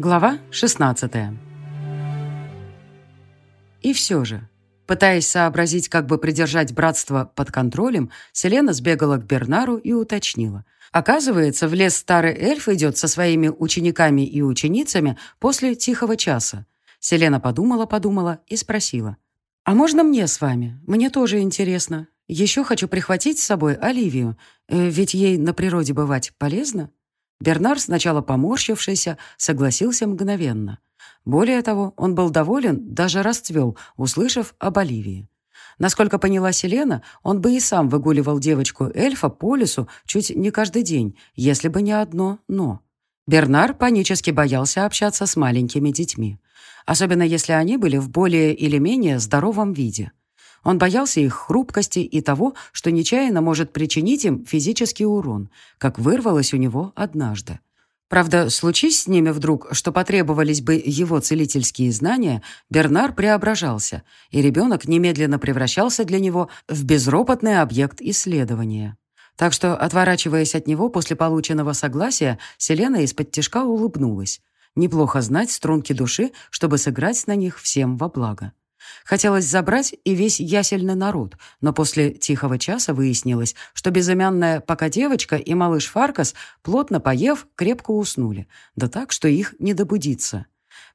Глава 16 И все же, пытаясь сообразить, как бы придержать братство под контролем, Селена сбегала к Бернару и уточнила. Оказывается, в лес старый эльф идет со своими учениками и ученицами после тихого часа. Селена подумала-подумала и спросила. «А можно мне с вами? Мне тоже интересно. Еще хочу прихватить с собой Оливию, э, ведь ей на природе бывать полезно». Бернар, сначала поморщившийся, согласился мгновенно. Более того, он был доволен, даже расцвел, услышав об Оливии. Насколько поняла Селена, он бы и сам выгуливал девочку-эльфа по лесу чуть не каждый день, если бы не одно «но». Бернар панически боялся общаться с маленькими детьми, особенно если они были в более или менее здоровом виде. Он боялся их хрупкости и того, что нечаянно может причинить им физический урон, как вырвалось у него однажды. Правда, случись с ними вдруг, что потребовались бы его целительские знания, Бернар преображался, и ребенок немедленно превращался для него в безропотный объект исследования. Так что, отворачиваясь от него после полученного согласия, Селена из-под тишка улыбнулась. Неплохо знать струнки души, чтобы сыграть на них всем во благо. Хотелось забрать и весь ясельный народ, но после тихого часа выяснилось, что безымянная пока девочка и малыш Фаркас, плотно поев, крепко уснули, да так, что их не добудиться.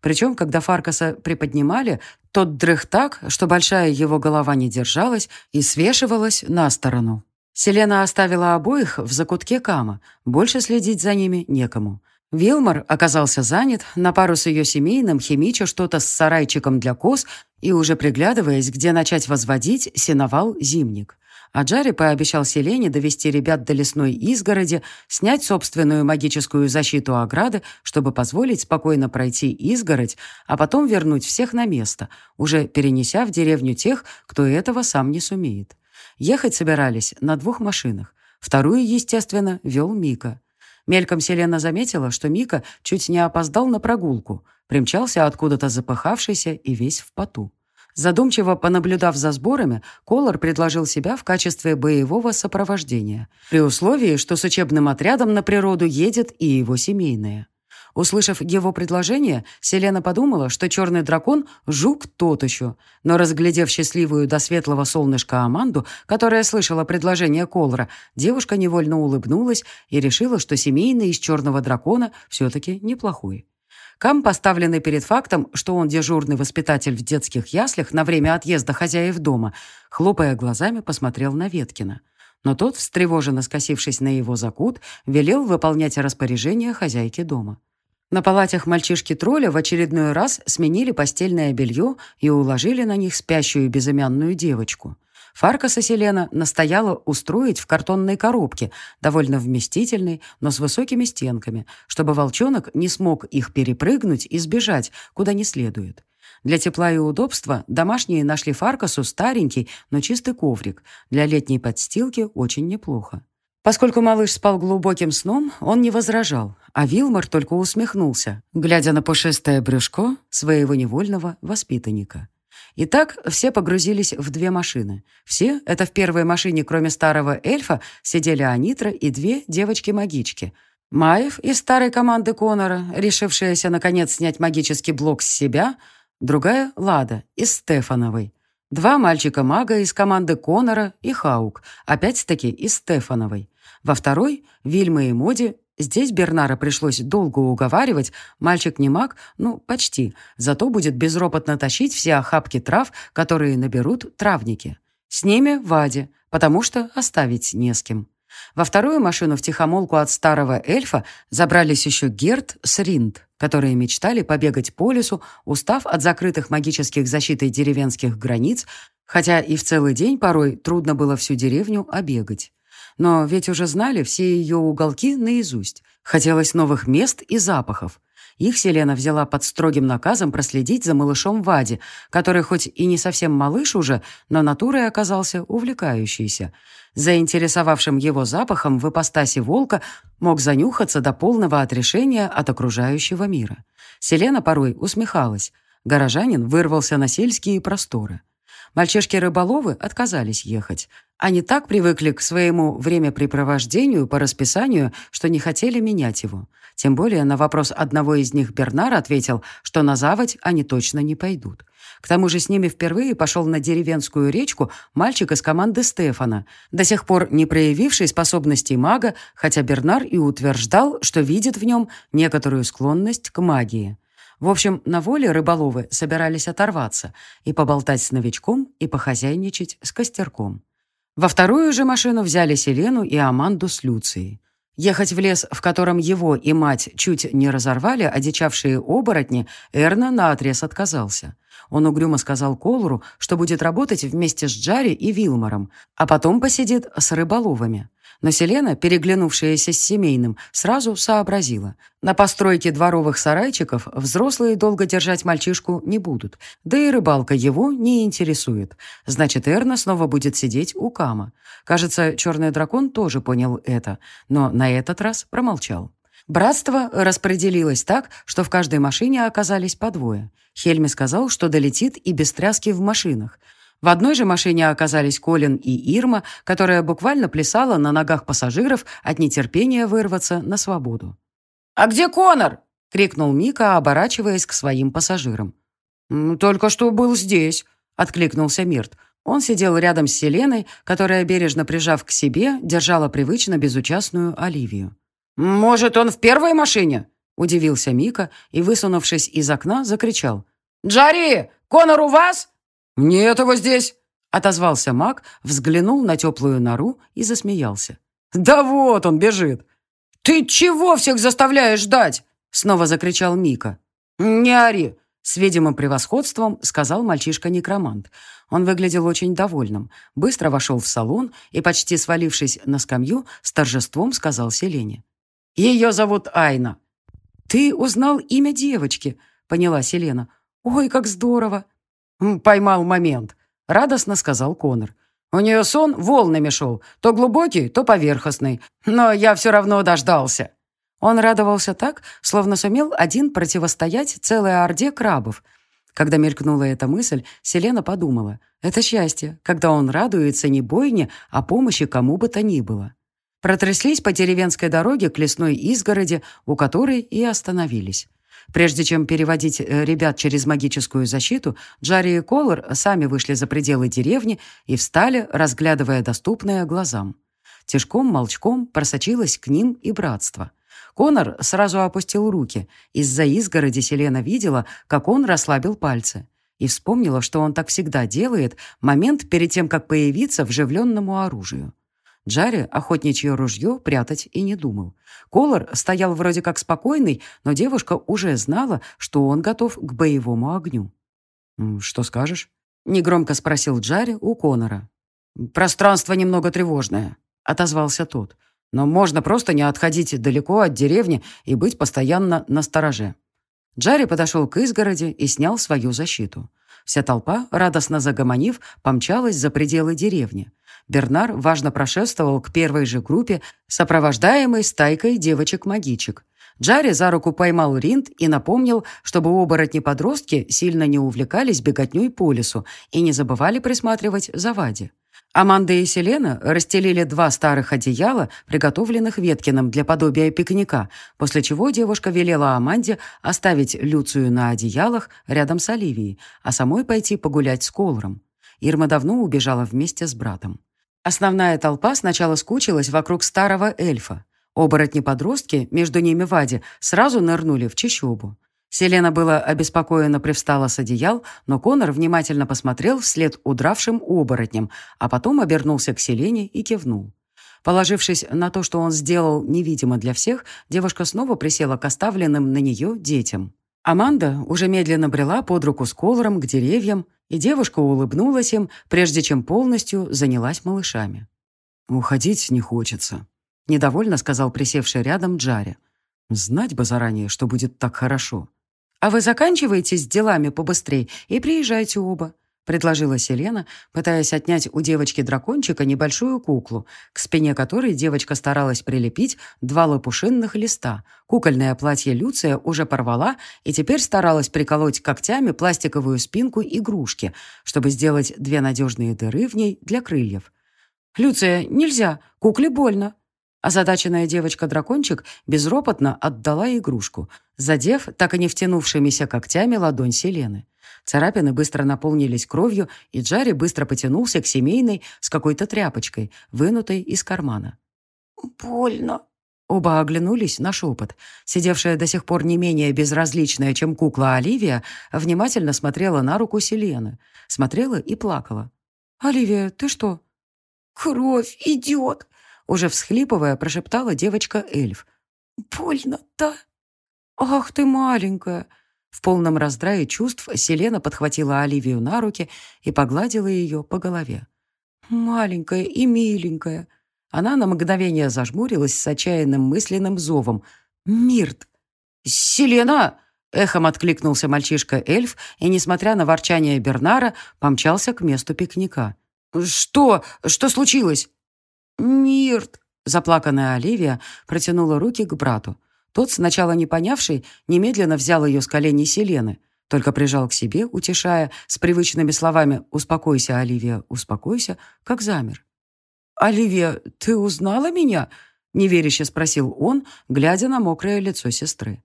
Причем, когда Фаркаса приподнимали, тот дрых так, что большая его голова не держалась и свешивалась на сторону. Селена оставила обоих в закутке Кама, больше следить за ними некому. Вилмар оказался занят, на пару с ее семейным химича что-то с сарайчиком для коз и уже приглядываясь, где начать возводить, сеновал зимник. А Джарри пообещал Селене довести ребят до лесной изгороди, снять собственную магическую защиту ограды, чтобы позволить спокойно пройти изгородь, а потом вернуть всех на место, уже перенеся в деревню тех, кто этого сам не сумеет. Ехать собирались на двух машинах. Вторую, естественно, вел Мика. Мельком Селена заметила, что Мика чуть не опоздал на прогулку, примчался откуда-то запыхавшийся и весь в поту. Задумчиво понаблюдав за сборами, Колор предложил себя в качестве боевого сопровождения, при условии, что с учебным отрядом на природу едет и его семейные. Услышав его предложение, Селена подумала, что черный дракон — жук тот еще. Но, разглядев счастливую до светлого солнышка Аманду, которая слышала предложение Колора, девушка невольно улыбнулась и решила, что семейный из черного дракона все-таки неплохой. Кам, поставленный перед фактом, что он дежурный воспитатель в детских яслях на время отъезда хозяев дома, хлопая глазами, посмотрел на Веткина. Но тот, встревоженно скосившись на его закут, велел выполнять распоряжение хозяйки дома. На палатях мальчишки-тролля в очередной раз сменили постельное белье и уложили на них спящую безымянную девочку. Фаркаса Селена настояла устроить в картонной коробке, довольно вместительной, но с высокими стенками, чтобы волчонок не смог их перепрыгнуть и сбежать, куда не следует. Для тепла и удобства домашние нашли Фаркасу старенький, но чистый коврик. Для летней подстилки очень неплохо. Поскольку малыш спал глубоким сном, он не возражал, а Вилмар только усмехнулся, глядя на пушистое брюшко своего невольного воспитанника. Итак, все погрузились в две машины. Все, это в первой машине, кроме старого эльфа, сидели Анитра и две девочки-магички. Маев из старой команды Конора, решившаяся, наконец, снять магический блок с себя, другая — Лада из Стефановой. Два мальчика-мага из команды Конора и Хаук, опять-таки из Стефановой. Во второй — Вильма и Моди. Здесь Бернара пришлось долго уговаривать. Мальчик не маг, ну, почти. Зато будет безропотно тащить все охапки трав, которые наберут травники. С ними Вади, потому что оставить не с кем. Во вторую машину в тихомолку от старого эльфа забрались еще Герт с Ринд, которые мечтали побегать по лесу, устав от закрытых магических защитой деревенских границ, хотя и в целый день порой трудно было всю деревню обегать. Но ведь уже знали все ее уголки наизусть. Хотелось новых мест и запахов. Их Селена взяла под строгим наказом проследить за малышом Вади, который хоть и не совсем малыш уже, но натурой оказался увлекающийся. Заинтересовавшим его запахом в ипостаси волка мог занюхаться до полного отрешения от окружающего мира. Селена порой усмехалась. Горожанин вырвался на сельские просторы. Мальчишки-рыболовы отказались ехать. Они так привыкли к своему времяпрепровождению по расписанию, что не хотели менять его. Тем более на вопрос одного из них Бернар ответил, что на заводь они точно не пойдут. К тому же с ними впервые пошел на деревенскую речку мальчик из команды Стефана, до сих пор не проявивший способностей мага, хотя Бернар и утверждал, что видит в нем некоторую склонность к магии. В общем, на воле рыболовы собирались оторваться и поболтать с новичком, и похозяйничать с костерком. Во вторую же машину взяли Селену и Аманду с Люцией. Ехать в лес, в котором его и мать чуть не разорвали одичавшие оборотни, Эрна наотрез отказался. Он угрюмо сказал Колору, что будет работать вместе с Джари и Вилмором, а потом посидит с рыболовами. Но Селена, переглянувшаяся с семейным, сразу сообразила. На постройке дворовых сарайчиков взрослые долго держать мальчишку не будут, да и рыбалка его не интересует. Значит, Эрна снова будет сидеть у Кама. Кажется, черный дракон тоже понял это, но на этот раз промолчал. Братство распределилось так, что в каждой машине оказались по двое. Хельми сказал, что долетит и без тряски в машинах. В одной же машине оказались Колин и Ирма, которая буквально плясала на ногах пассажиров от нетерпения вырваться на свободу. «А где Конор?» — крикнул Мика, оборачиваясь к своим пассажирам. «Только что был здесь», — откликнулся Мирт. Он сидел рядом с Селеной, которая, бережно прижав к себе, держала привычно безучастную Оливию. «Может, он в первой машине?» — удивился Мика и, высунувшись из окна, закричал. «Джари, Конор у вас?» «Нет его здесь!» — отозвался маг, взглянул на теплую нору и засмеялся. «Да вот он бежит!» «Ты чего всех заставляешь ждать?» — снова закричал Мика. «Не ори!» — с видимым превосходством сказал мальчишка-некромант. Он выглядел очень довольным, быстро вошел в салон и, почти свалившись на скамью, с торжеством сказал Селене. «Ее зовут Айна». «Ты узнал имя девочки», — поняла Селена. «Ой, как здорово!» «Поймал момент», — радостно сказал Конор. «У нее сон волнами шел, то глубокий, то поверхностный, но я все равно дождался». Он радовался так, словно сумел один противостоять целой орде крабов. Когда мелькнула эта мысль, Селена подумала, это счастье, когда он радуется не бойне, а помощи кому бы то ни было. Протряслись по деревенской дороге к лесной изгороди, у которой и остановились. Прежде чем переводить э, ребят через магическую защиту, Джарри и Колор сами вышли за пределы деревни и встали, разглядывая доступное глазам. Тишком, молчком просочилось к ним и братство. Конор сразу опустил руки. Из-за изгороди Селена видела, как он расслабил пальцы. И вспомнила, что он так всегда делает, момент перед тем, как появиться вживленному оружию. Джарри охотничье ружье прятать и не думал. Колор стоял вроде как спокойный, но девушка уже знала, что он готов к боевому огню. «Что скажешь?» — негромко спросил Джарри у Конора. «Пространство немного тревожное», — отозвался тот. «Но можно просто не отходить далеко от деревни и быть постоянно на стороже». Джарри подошел к изгороди и снял свою защиту. Вся толпа, радостно загомонив, помчалась за пределы деревни. Бернар важно прошествовал к первой же группе, сопровождаемой стайкой девочек-магичек. Джарри за руку поймал Ринд и напомнил, чтобы оборотни-подростки сильно не увлекались беготней по лесу и не забывали присматривать за Вади. Аманда и Селена расстелили два старых одеяла, приготовленных Веткиным для подобия пикника, после чего девушка велела Аманде оставить Люцию на одеялах рядом с Оливией, а самой пойти погулять с Колором. Ирма давно убежала вместе с братом. Основная толпа сначала скучилась вокруг старого эльфа. Оборотни-подростки, между ними Вади, сразу нырнули в чащобу. Селена была обеспокоена привстала с одеял, но Конор внимательно посмотрел вслед удравшим оборотням, а потом обернулся к Селене и кивнул. Положившись на то, что он сделал невидимо для всех, девушка снова присела к оставленным на нее детям. Аманда уже медленно брела под руку с Колором к деревьям, и девушка улыбнулась им, прежде чем полностью занялась малышами. «Уходить не хочется», — недовольно сказал присевший рядом Джаре. «Знать бы заранее, что будет так хорошо». «А вы заканчиваете с делами побыстрее и приезжайте оба», предложила Селена, пытаясь отнять у девочки-дракончика небольшую куклу, к спине которой девочка старалась прилепить два лопушинных листа. Кукольное платье Люция уже порвала и теперь старалась приколоть когтями пластиковую спинку игрушки, чтобы сделать две надежные дыры в ней для крыльев. «Люция, нельзя, кукле больно», Озадаченная девочка-дракончик безропотно отдала игрушку, задев так и не втянувшимися когтями ладонь Селены. Царапины быстро наполнились кровью, и Джарри быстро потянулся к семейной с какой-то тряпочкой, вынутой из кармана. «Больно». Оба оглянулись на шепот. Сидевшая до сих пор не менее безразличная, чем кукла Оливия, внимательно смотрела на руку Селены. Смотрела и плакала. «Оливия, ты что?» «Кровь идет!» Уже всхлипывая, прошептала девочка-эльф. «Больно, да?» «Ах ты маленькая!» В полном раздрае чувств Селена подхватила Оливию на руки и погладила ее по голове. «Маленькая и миленькая». Она на мгновение зажмурилась с отчаянным мысленным зовом. «Мирт!» «Селена!» — эхом откликнулся мальчишка-эльф и, несмотря на ворчание Бернара, помчался к месту пикника. «Что? Что случилось?» «Мирт!» — заплаканная Оливия протянула руки к брату. Тот, сначала не понявший, немедленно взял ее с коленей Селены, только прижал к себе, утешая, с привычными словами «Успокойся, Оливия, успокойся», как замер. «Оливия, ты узнала меня?» — неверяще спросил он, глядя на мокрое лицо сестры.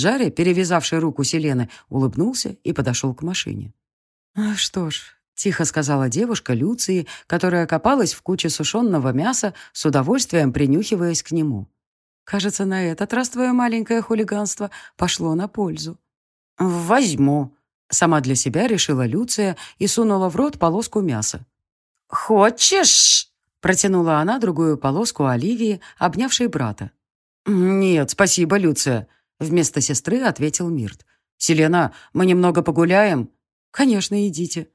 Джарри, перевязавший руку Селены, улыбнулся и подошел к машине. «А «Что ж, Тихо сказала девушка Люции, которая копалась в куче сушеного мяса, с удовольствием принюхиваясь к нему. «Кажется, на этот раз твое маленькое хулиганство пошло на пользу». «Возьму», — сама для себя решила Люция и сунула в рот полоску мяса. «Хочешь?» — протянула она другую полоску Оливии, обнявшей брата. «Нет, спасибо, Люция», — вместо сестры ответил Мирт. «Селена, мы немного погуляем?» «Конечно, идите»,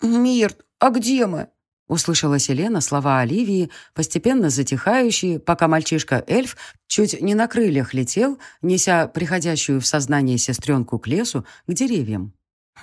«Мирт, а где мы?» Услышала Селена слова Оливии, постепенно затихающие, пока мальчишка-эльф чуть не на крыльях летел, неся приходящую в сознание сестренку к лесу, к деревьям.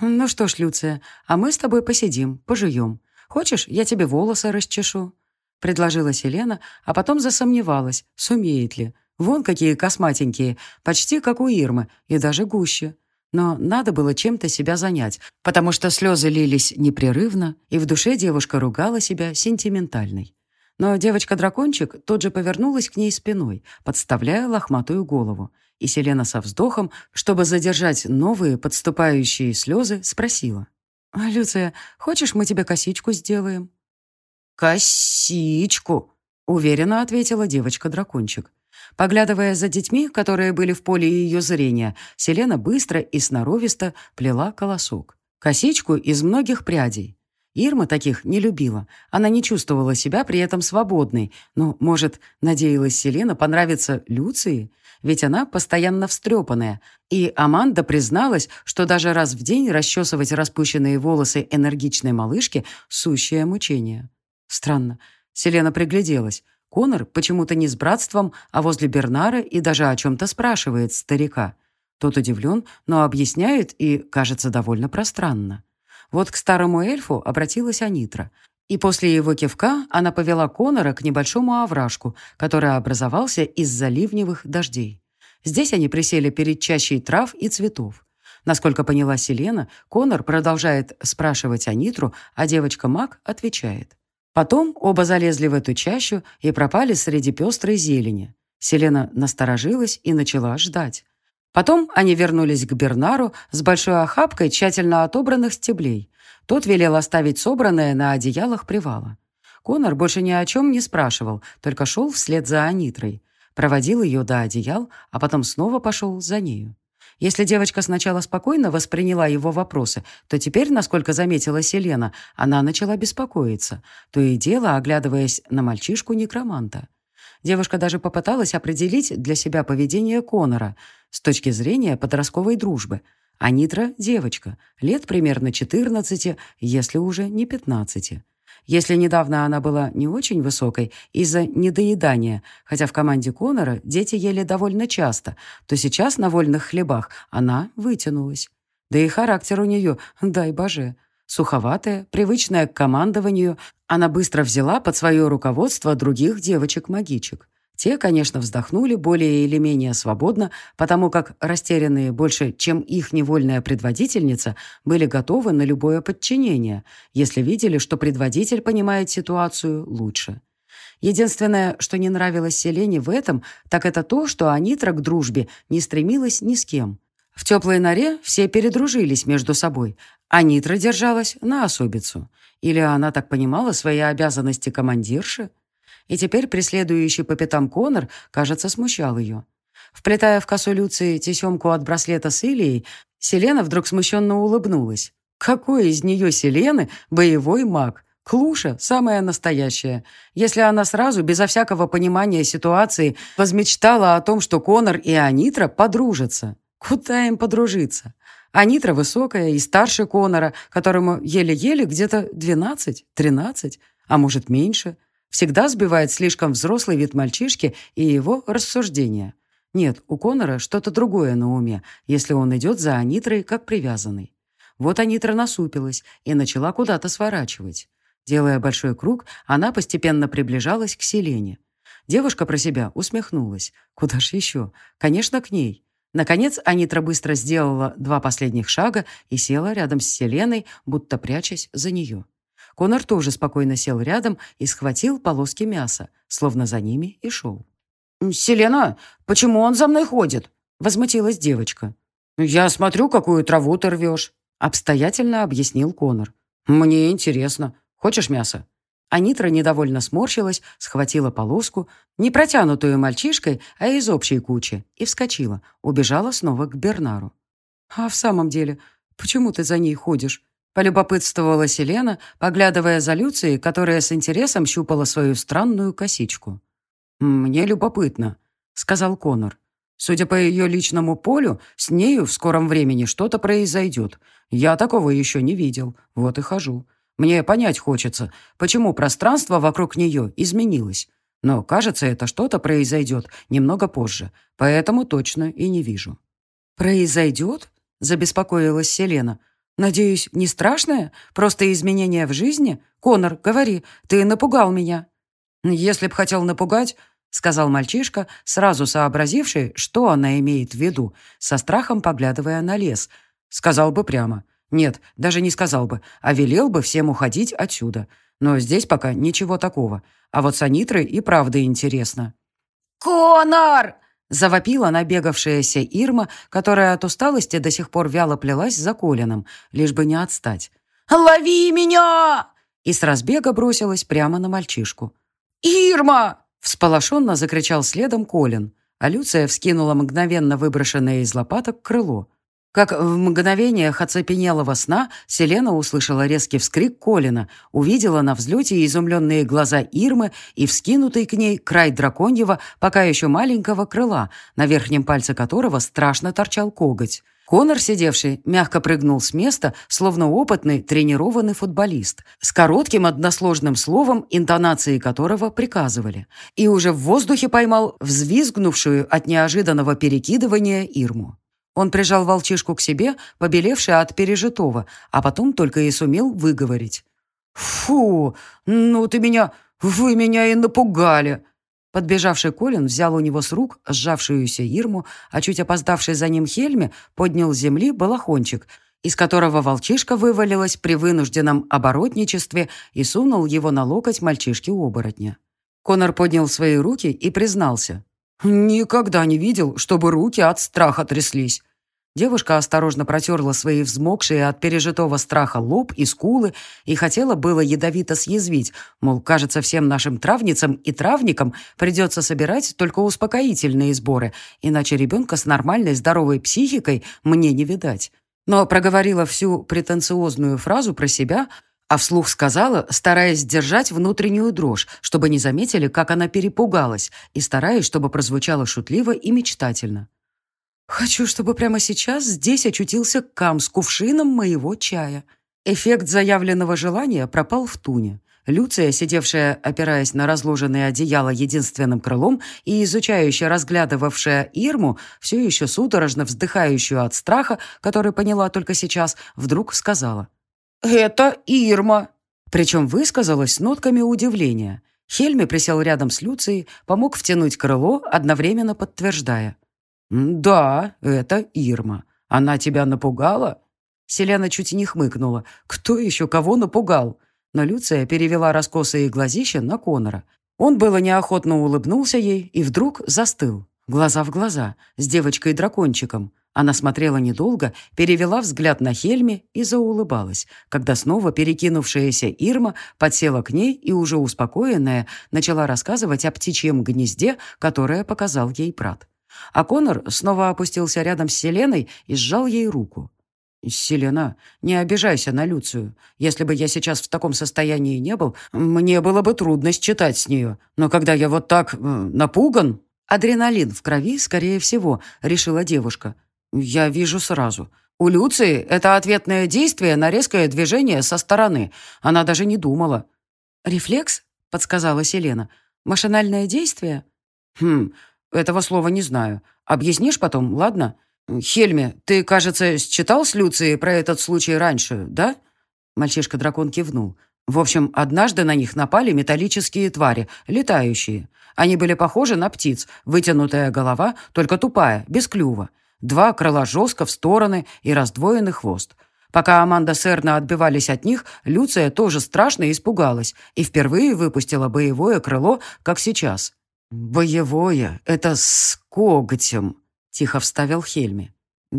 «Ну что ж, Люция, а мы с тобой посидим, пожуем. Хочешь, я тебе волосы расчешу?» Предложила Селена, а потом засомневалась, сумеет ли. Вон какие косматенькие, почти как у Ирмы, и даже гуще. Но надо было чем-то себя занять, потому что слезы лились непрерывно, и в душе девушка ругала себя сентиментальной. Но девочка-дракончик тут же повернулась к ней спиной, подставляя лохматую голову. И Селена со вздохом, чтобы задержать новые подступающие слезы, спросила. «А, «Люция, хочешь, мы тебе косичку сделаем?» «Косичку!» — уверенно ответила девочка-дракончик. Поглядывая за детьми, которые были в поле ее зрения, Селена быстро и сноровисто плела колосок. Косичку из многих прядей. Ирма таких не любила. Она не чувствовала себя при этом свободной. Но, может, надеялась Селена понравиться Люции? Ведь она постоянно встрепанная. И Аманда призналась, что даже раз в день расчесывать распущенные волосы энергичной малышки – сущее мучение. Странно. Селена пригляделась. Конор почему-то не с братством, а возле Бернара и даже о чем-то спрашивает старика. Тот удивлен, но объясняет и, кажется, довольно пространно. Вот к старому эльфу обратилась Анитра. И после его кивка она повела Конора к небольшому овражку, который образовался из-за ливневых дождей. Здесь они присели перед чащей трав и цветов. Насколько поняла Селена, Конор продолжает спрашивать Анитру, а девочка-маг отвечает. Потом оба залезли в эту чащу и пропали среди пестрой зелени. Селена насторожилась и начала ждать. Потом они вернулись к Бернару с большой охапкой тщательно отобранных стеблей. Тот велел оставить собранное на одеялах привала. Конор больше ни о чем не спрашивал, только шел вслед за Анитрой. Проводил ее до одеял, а потом снова пошел за нею. Если девочка сначала спокойно восприняла его вопросы, то теперь, насколько заметила Селена, она начала беспокоиться, то и дело оглядываясь на мальчишку-некроманта. Девушка даже попыталась определить для себя поведение Конора с точки зрения подростковой дружбы. А Нитра — девочка, лет примерно 14, если уже не 15. Если недавно она была не очень высокой из-за недоедания, хотя в команде Конора дети ели довольно часто, то сейчас на вольных хлебах она вытянулась. Да и характер у нее, дай боже. Суховатая, привычная к командованию, она быстро взяла под свое руководство других девочек-магичек. Те, конечно, вздохнули более или менее свободно, потому как растерянные больше, чем их невольная предводительница, были готовы на любое подчинение, если видели, что предводитель понимает ситуацию лучше. Единственное, что не нравилось Селене в этом, так это то, что Анитра к дружбе не стремилась ни с кем. В теплой норе все передружились между собой, а Нитра держалась на особицу. Или она так понимала свои обязанности командирши? И теперь преследующий по пятам Конор, кажется, смущал ее. Вплетая в косу Люции тесемку от браслета с Илией, Селена вдруг смущенно улыбнулась. Какой из нее Селены боевой маг? Клуша – самая настоящая. Если она сразу, безо всякого понимания ситуации, возмечтала о том, что Конор и Анитра подружатся. Куда им подружиться? Анитра высокая и старше Конора, которому еле-еле где-то 12-13, а может меньше. Всегда сбивает слишком взрослый вид мальчишки и его рассуждения. Нет, у Конора что-то другое на уме, если он идет за Анитрой как привязанный. Вот Анитра насупилась и начала куда-то сворачивать. Делая большой круг, она постепенно приближалась к Селене. Девушка про себя усмехнулась. Куда ж еще? Конечно, к ней. Наконец, Анитра быстро сделала два последних шага и села рядом с Селеной, будто прячась за нее. Конор тоже спокойно сел рядом и схватил полоски мяса, словно за ними и шел. «Селена, почему он за мной ходит?» — возмутилась девочка. «Я смотрю, какую траву ты рвешь», — обстоятельно объяснил Конор. «Мне интересно. Хочешь мясо?» Анитра недовольно сморщилась, схватила полоску, не протянутую мальчишкой, а из общей кучи, и вскочила, убежала снова к Бернару. «А в самом деле, почему ты за ней ходишь?» Полюбопытствовала Селена, поглядывая за Люцией, которая с интересом щупала свою странную косичку. «Мне любопытно», — сказал Конор. «Судя по ее личному полю, с нею в скором времени что-то произойдет. Я такого еще не видел, вот и хожу. Мне понять хочется, почему пространство вокруг нее изменилось. Но, кажется, это что-то произойдет немного позже, поэтому точно и не вижу». «Произойдет?» — забеспокоилась Селена. «Надеюсь, не страшное? Просто изменение в жизни? Конор, говори, ты напугал меня». «Если б хотел напугать, — сказал мальчишка, сразу сообразивший, что она имеет в виду, со страхом поглядывая на лес. Сказал бы прямо. Нет, даже не сказал бы, а велел бы всем уходить отсюда. Но здесь пока ничего такого. А вот с Анитрой и правда интересно. «Конор!» — завопила набегавшаяся Ирма, которая от усталости до сих пор вяло плелась за Колином, лишь бы не отстать. «Лови меня!» И с разбега бросилась прямо на мальчишку. «Ирма!» — всполошенно закричал следом Колин, а Люция вскинула мгновенно выброшенное из лопаток крыло. Как в мгновениях оцепенелого сна Селена услышала резкий вскрик Колина, увидела на взлете изумленные глаза Ирмы и вскинутый к ней край драконьего, пока еще маленького крыла, на верхнем пальце которого страшно торчал коготь. Конор, сидевший, мягко прыгнул с места, словно опытный, тренированный футболист, с коротким односложным словом, интонации которого приказывали, и уже в воздухе поймал взвизгнувшую от неожиданного перекидывания Ирму. Он прижал волчишку к себе, побелевший от пережитого, а потом только и сумел выговорить. «Фу, ну ты меня... Вы меня и напугали!» Подбежавший Колин взял у него с рук сжавшуюся Ирму, а чуть опоздавший за ним Хельме поднял с земли балахончик, из которого волчишка вывалилась при вынужденном оборотничестве и сунул его на локоть мальчишки-оборотня. Конор поднял свои руки и признался. «Никогда не видел, чтобы руки от страха тряслись». Девушка осторожно протерла свои взмокшие от пережитого страха лоб и скулы и хотела было ядовито съязвить, мол, кажется, всем нашим травницам и травникам придется собирать только успокоительные сборы, иначе ребенка с нормальной здоровой психикой мне не видать. Но проговорила всю претенциозную фразу про себя, а вслух сказала, стараясь сдержать внутреннюю дрожь, чтобы не заметили, как она перепугалась, и стараясь, чтобы прозвучало шутливо и мечтательно. «Хочу, чтобы прямо сейчас здесь очутился Кам с кувшином моего чая». Эффект заявленного желания пропал в туне. Люция, сидевшая, опираясь на разложенное одеяло единственным крылом и изучающая, разглядывавшая Ирму, все еще судорожно вздыхающую от страха, который поняла только сейчас, вдруг сказала. Это Ирма!» Причем высказалась с нотками удивления. Хельми присел рядом с Люцией, помог втянуть крыло, одновременно подтверждая. «Да, это Ирма. Она тебя напугала?» Селена чуть не хмыкнула. «Кто еще кого напугал?» Но Люция перевела раскосые глазища на Конора. Он было неохотно улыбнулся ей и вдруг застыл. Глаза в глаза, с девочкой-дракончиком. Она смотрела недолго, перевела взгляд на Хельме и заулыбалась, когда снова перекинувшаяся Ирма подсела к ней и, уже успокоенная, начала рассказывать о птичьем гнезде, которое показал ей брат. А Конор снова опустился рядом с Селеной и сжал ей руку. «Селена, не обижайся на Люцию. Если бы я сейчас в таком состоянии не был, мне было бы трудно считать с нее. Но когда я вот так э, напуган...» «Адреналин в крови, скорее всего», — решила девушка. «Я вижу сразу. У Люции это ответное действие на резкое движение со стороны. Она даже не думала». «Рефлекс?» — подсказала Селена. «Машинальное действие?» «Хм, этого слова не знаю. Объяснишь потом, ладно?» «Хельме, ты, кажется, считал с Люцией про этот случай раньше, да?» Мальчишка-дракон кивнул. В общем, однажды на них напали металлические твари, летающие. Они были похожи на птиц, вытянутая голова, только тупая, без клюва. Два крыла жестко в стороны и раздвоенный хвост. Пока Аманда с Эрна отбивались от них, Люция тоже страшно испугалась и впервые выпустила боевое крыло, как сейчас. «Боевое — это с когтем», тихо вставил Хельми.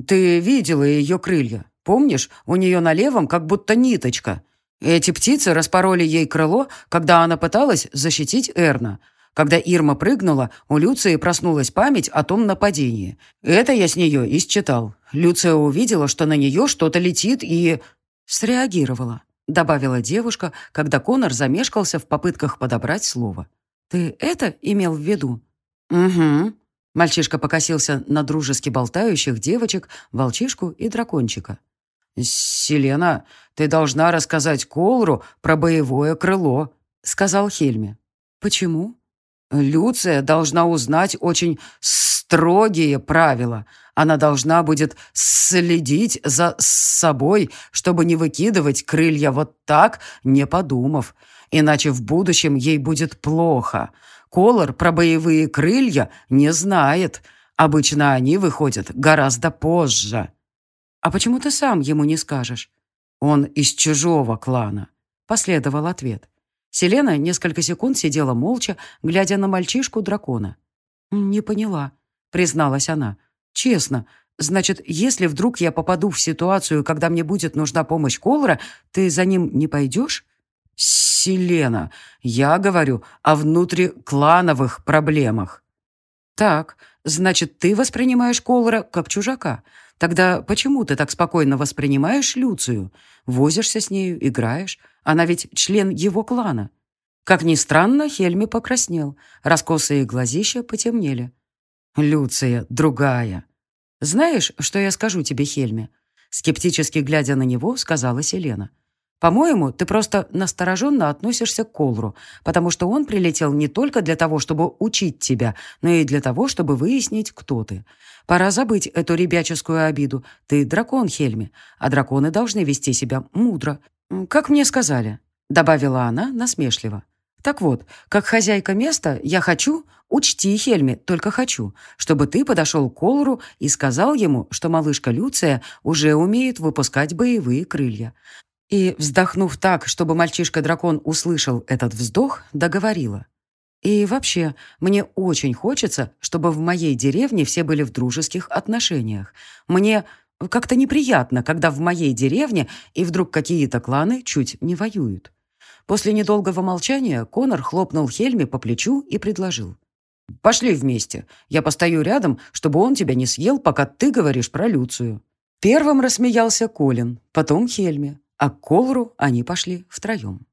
«Ты видела ее крылья. Помнишь, у нее на левом как будто ниточка. Эти птицы распороли ей крыло, когда она пыталась защитить Эрна. Когда Ирма прыгнула, у Люции проснулась память о том нападении. Это я с нее и считал. Люция увидела, что на нее что-то летит и... среагировала», — добавила девушка, когда Конор замешкался в попытках подобрать слово. «Ты это имел в виду?» «Угу», Мальчишка покосился на дружески болтающих девочек, волчишку и дракончика. «Селена, ты должна рассказать Колру про боевое крыло», — сказал Хельме. «Почему?» «Люция должна узнать очень строгие правила. Она должна будет следить за собой, чтобы не выкидывать крылья вот так, не подумав. Иначе в будущем ей будет плохо. Колор про боевые крылья не знает. Обычно они выходят гораздо позже. А почему ты сам ему не скажешь? Он из чужого клана. Последовал ответ. Селена несколько секунд сидела молча, глядя на мальчишку дракона. «Не поняла», — призналась она. «Честно, значит, если вдруг я попаду в ситуацию, когда мне будет нужна помощь Колора, ты за ним не пойдешь?» Селена, я говорю о внутриклановых проблемах. Так, значит, ты воспринимаешь Колора как чужака. Тогда почему ты так спокойно воспринимаешь Люцию? Возишься с нею, играешь. Она ведь член его клана. Как ни странно, Хельми покраснел. Раскосые глазища потемнели. Люция другая. Знаешь, что я скажу тебе, Хельми? Скептически глядя на него, сказала Селена. По-моему, ты просто настороженно относишься к Колру, потому что он прилетел не только для того, чтобы учить тебя, но и для того, чтобы выяснить, кто ты. Пора забыть эту ребяческую обиду. Ты дракон, Хельми, а драконы должны вести себя мудро. Как мне сказали, — добавила она насмешливо. Так вот, как хозяйка места, я хочу, учти, Хельми, только хочу, чтобы ты подошел к Колру и сказал ему, что малышка Люция уже умеет выпускать боевые крылья. И, вздохнув так, чтобы мальчишка-дракон услышал этот вздох, договорила. «И вообще, мне очень хочется, чтобы в моей деревне все были в дружеских отношениях. Мне как-то неприятно, когда в моей деревне и вдруг какие-то кланы чуть не воюют». После недолгого молчания Конор хлопнул Хельме по плечу и предложил. «Пошли вместе. Я постою рядом, чтобы он тебя не съел, пока ты говоришь про Люцию». Первым рассмеялся Колин, потом Хельме, а к Колру они пошли втроем.